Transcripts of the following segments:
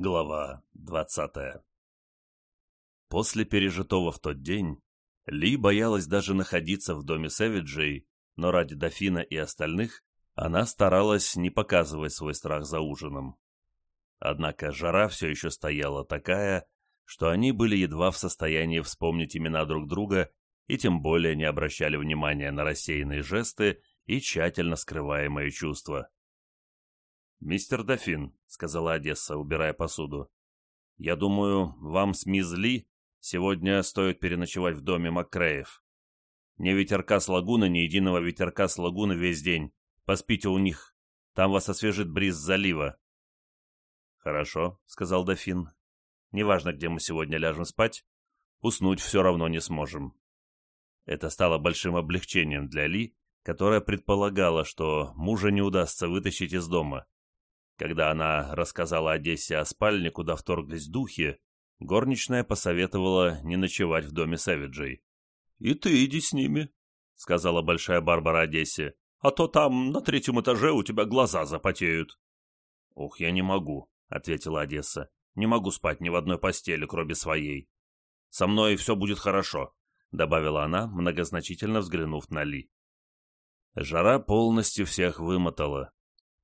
Глава двадцатая После пережитого в тот день Ли боялась даже находиться в доме Сэвиджей, но ради дофина и остальных она старалась не показывать свой страх за ужином. Однако жара все еще стояла такая, что они были едва в состоянии вспомнить имена друг друга и тем более не обращали внимания на рассеянные жесты и тщательно скрываемые чувства. «Мистер Дофин», — сказала Одесса, убирая посуду, — «я думаю, вам с мисс Ли сегодня стоит переночевать в доме Маккреев. Не ветерка с лагуны, ни единого ветерка с лагуны весь день. Поспите у них. Там вас освежит бриз залива». «Хорошо», — сказал Дофин. «Неважно, где мы сегодня ляжем спать, уснуть все равно не сможем». Это стало большим облегчением для Ли, которая предполагала, что мужа не удастся вытащить из дома. Когда она рассказала Одессе о спальне, куда вторглись духи, горничная посоветовала не ночевать в доме Сэвиджей. «И ты иди с ними», — сказала большая Барбара Одессе, «а то там, на третьем этаже, у тебя глаза запотеют». «Ух, я не могу», — ответила Одесса. «Не могу спать ни в одной постели, кроме своей. Со мной все будет хорошо», — добавила она, многозначительно взглянув на Ли. Жара полностью всех вымотала.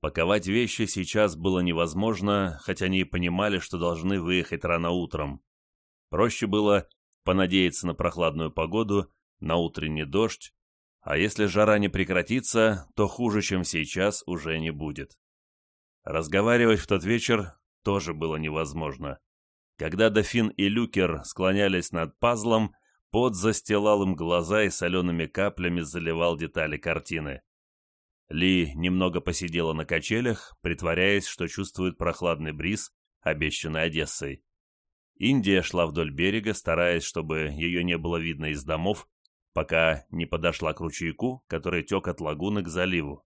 Паковать вещи сейчас было невозможно, хотя они и понимали, что должны выехать рано утром. Проще было понадеяться на прохладную погоду, на утренний дождь, а если жара не прекратится, то хуже, чем сейчас, уже не будет. Разговаривать в тот вечер тоже было невозможно. Когда Дофин и Люкер склонялись над пазлом, пот застилал им глаза и солеными каплями заливал детали картины. Ли немного посидела на качелях, притворяясь, что чувствует прохладный бриз, обещанный Одессой. Индия шла вдоль берега, стараясь, чтобы ее не было видно из домов, пока не подошла к ручейку, который тек от лагуны к заливу.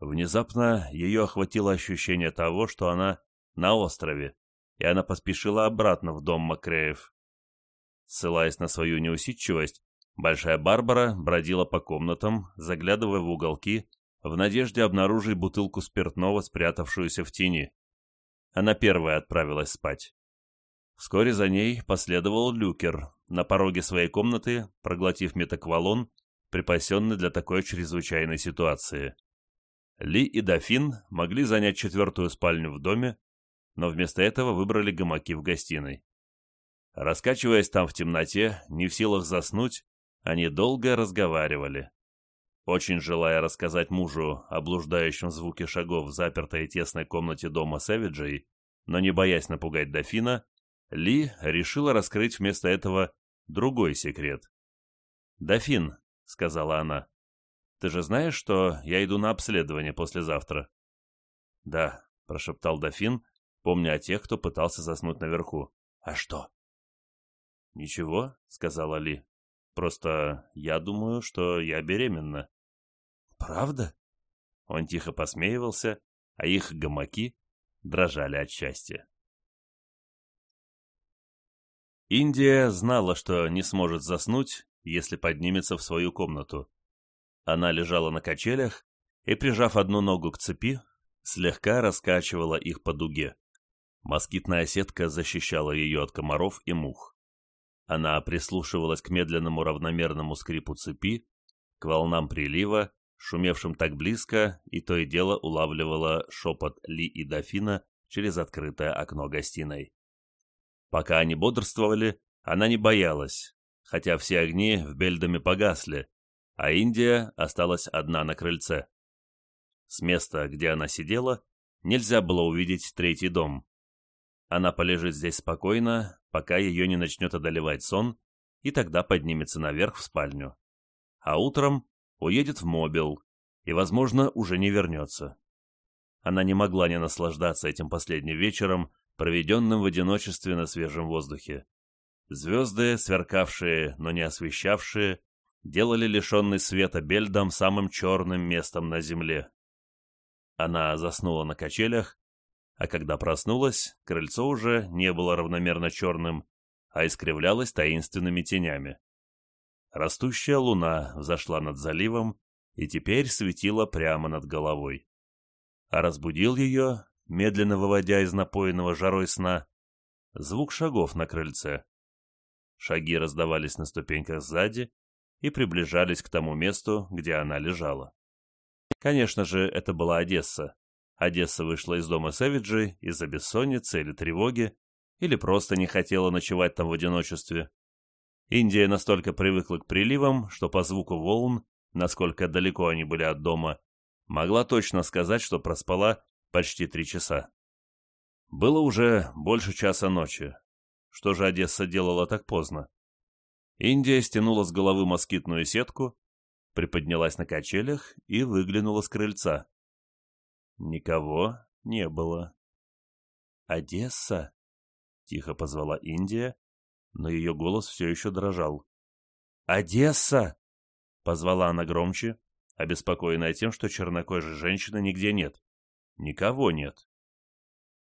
Внезапно ее охватило ощущение того, что она на острове, и она поспешила обратно в дом Макреев. Ссылаясь на свою неусидчивость, Большая Барбара бродила по комнатам, заглядывая в уголки, в надежде обнаружить бутылку спиртного, спрятавшуюся в тени. Она первая отправилась спать. Вскоре за ней последовал Люкер, на пороге своей комнаты, проглотив метаквалон, припасенный для такой чрезвычайной ситуации. Ли и Дофин могли занять четвертую спальню в доме, но вместо этого выбрали гамаки в гостиной. Раскачиваясь там в темноте, не в силах заснуть, они долго разговаривали. Очень желая рассказать мужу о блуждающем звуке шагов в запертой тесной комнате дома Сэвиджей, но не боясь напугать дофина, Ли решила раскрыть вместо этого другой секрет. «Дофин», — сказала она, — «ты же знаешь, что я иду на обследование послезавтра?» «Да», — прошептал дофин, помня о тех, кто пытался заснуть наверху. «А что?» «Ничего», — сказала Ли. Просто я думаю, что я беременна». «Правда?» Он тихо посмеивался, а их гамаки дрожали от счастья. Индия знала, что не сможет заснуть, если поднимется в свою комнату. Она лежала на качелях и, прижав одну ногу к цепи, слегка раскачивала их по дуге. Москитная сетка защищала ее от комаров и мух. Она прислушивалась к медленному равномерному скрипу цепи, к волнам прилива, шумевшим так близко, и то и дело улавливала шепот Ли и Дофина через открытое окно гостиной. Пока они бодрствовали, она не боялась, хотя все огни в Бельдоме погасли, а Индия осталась одна на крыльце. С места, где она сидела, нельзя было увидеть третий дом. Она полежит здесь спокойно, пока ее не начнет одолевать сон, и тогда поднимется наверх в спальню. А утром уедет в Мобил и, возможно, уже не вернется. Она не могла не наслаждаться этим последним вечером, проведенным в одиночестве на свежем воздухе. Звезды, сверкавшие, но не освещавшие, делали лишенный света Бельдом самым черным местом на земле. Она заснула на качелях, а когда проснулась, крыльцо уже не было равномерно черным, а искривлялось таинственными тенями. Растущая луна взошла над заливом и теперь светила прямо над головой. А разбудил ее медленно выводя из напоенного жарой сна, звук шагов на крыльце. Шаги раздавались на ступеньках сзади и приближались к тому месту, где она лежала. Конечно же, это была Одесса. Одесса вышла из дома Сэвиджи из-за бессонницы или тревоги, или просто не хотела ночевать там в одиночестве. Индия настолько привыкла к приливам, что по звуку волн, насколько далеко они были от дома, могла точно сказать, что проспала почти три часа. Было уже больше часа ночи. Что же Одесса делала так поздно? Индия стянула с головы москитную сетку, приподнялась на качелях и выглянула с крыльца. Никого не было. «Одесса?» — тихо позвала Индия, но ее голос все еще дрожал. «Одесса!» — позвала она громче, обеспокоенная тем, что чернокожей женщины нигде нет. Никого нет.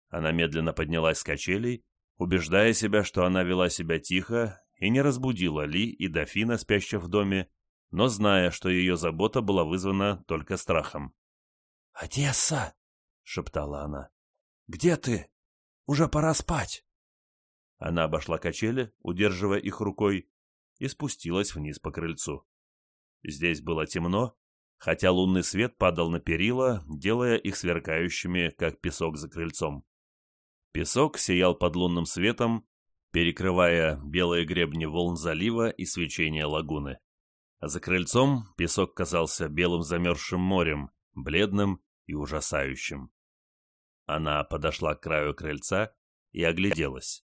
Она медленно поднялась с качелей, убеждая себя, что она вела себя тихо и не разбудила Ли и дофина, спящих в доме, но зная, что ее забота была вызвана только страхом. «Одесса!» — шептала она. «Где ты? Уже пора спать!» Она обошла качели, удерживая их рукой, и спустилась вниз по крыльцу. Здесь было темно, хотя лунный свет падал на перила, делая их сверкающими, как песок за крыльцом. Песок сиял под лунным светом, перекрывая белые гребни волн залива и свечение лагуны. За крыльцом песок казался белым замерзшим морем, бледным и ужасающим. Она подошла к краю крыльца и огляделась.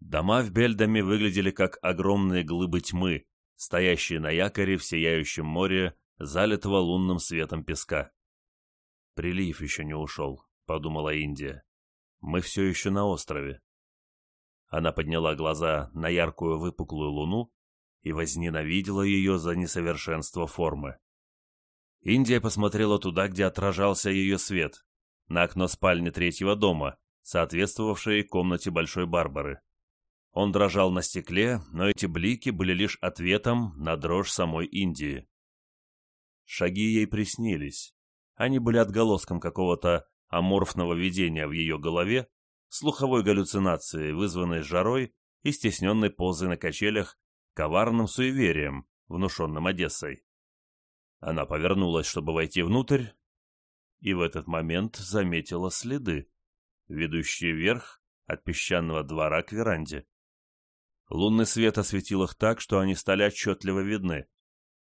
Дома в Бельдаме выглядели как огромные глыбы тьмы, стоящие на якоре в сияющем море, залитого лунным светом песка. «Прилив еще не ушел», — подумала Индия. «Мы все еще на острове». Она подняла глаза на яркую выпуклую луну и возненавидела ее за несовершенство формы. Индия посмотрела туда, где отражался ее свет, на окно спальни третьего дома, соответствовавшей комнате Большой Барбары. Он дрожал на стекле, но эти блики были лишь ответом на дрожь самой Индии. Шаги ей приснились. Они были отголоском какого-то аморфного видения в ее голове, слуховой галлюцинации, вызванной жарой и стесненной позой на качелях, коварным суеверием, внушенным Одессой. Она повернулась, чтобы войти внутрь, и в этот момент заметила следы, ведущие вверх от песчаного двора к веранде. Лунный свет осветил их так, что они стали отчетливо видны.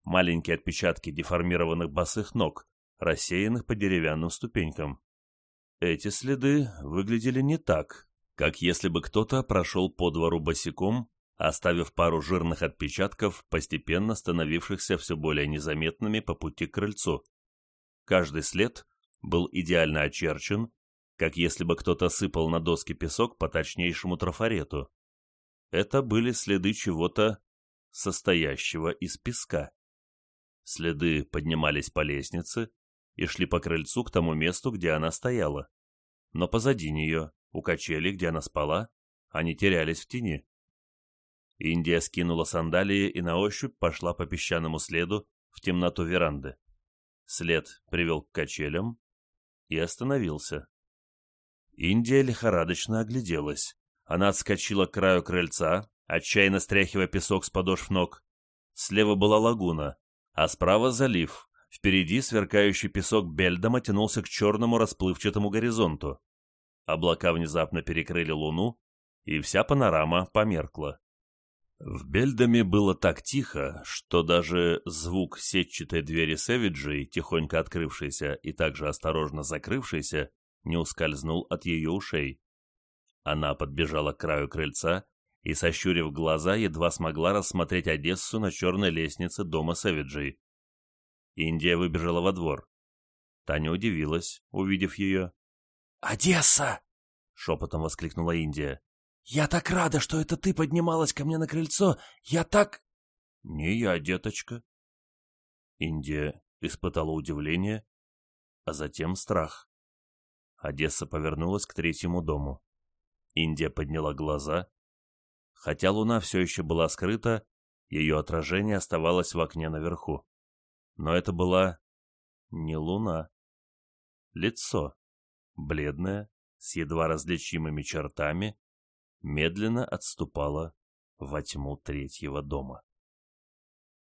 Маленькие отпечатки деформированных босых ног, рассеянных по деревянным ступенькам. Эти следы выглядели не так, как если бы кто-то прошел по двору босиком, оставив пару жирных отпечатков, постепенно становившихся все более незаметными по пути к крыльцу. Каждый след был идеально очерчен, как если бы кто-то сыпал на доски песок по точнейшему трафарету. Это были следы чего-то состоящего из песка. Следы поднимались по лестнице и шли по крыльцу к тому месту, где она стояла. Но позади нее, у качели, где она спала, они терялись в тени. Индия скинула сандалии и на ощупь пошла по песчаному следу в темноту веранды. След привел к качелям и остановился. Индия лихорадочно огляделась. Она отскочила к краю крыльца, отчаянно стряхивая песок с подошв ног. Слева была лагуна, а справа залив. Впереди сверкающий песок Бельдома тянулся к черному расплывчатому горизонту. Облака внезапно перекрыли луну, и вся панорама померкла. В Бельдоме было так тихо, что даже звук сетчатой двери Сэвиджей, тихонько открывшейся и также осторожно закрывшейся, не ускользнул от ее ушей. Она подбежала к краю крыльца и, сощурив глаза, едва смогла рассмотреть Одессу на черной лестнице дома Сэвиджей. Индия выбежала во двор. Таня удивилась, увидев ее. «Одесса!» — шепотом воскликнула Индия. «Я так рада, что это ты поднималась ко мне на крыльцо! Я так...» «Не я, деточка». Индия испытала удивление, а затем страх. Одесса повернулась к третьему дому. Индия подняла глаза. Хотя луна все еще была скрыта, ее отражение оставалось в окне наверху. Но это была не луна. Лицо. бледная, с едва различимыми чертами, медленно отступала во тьму третьего дома.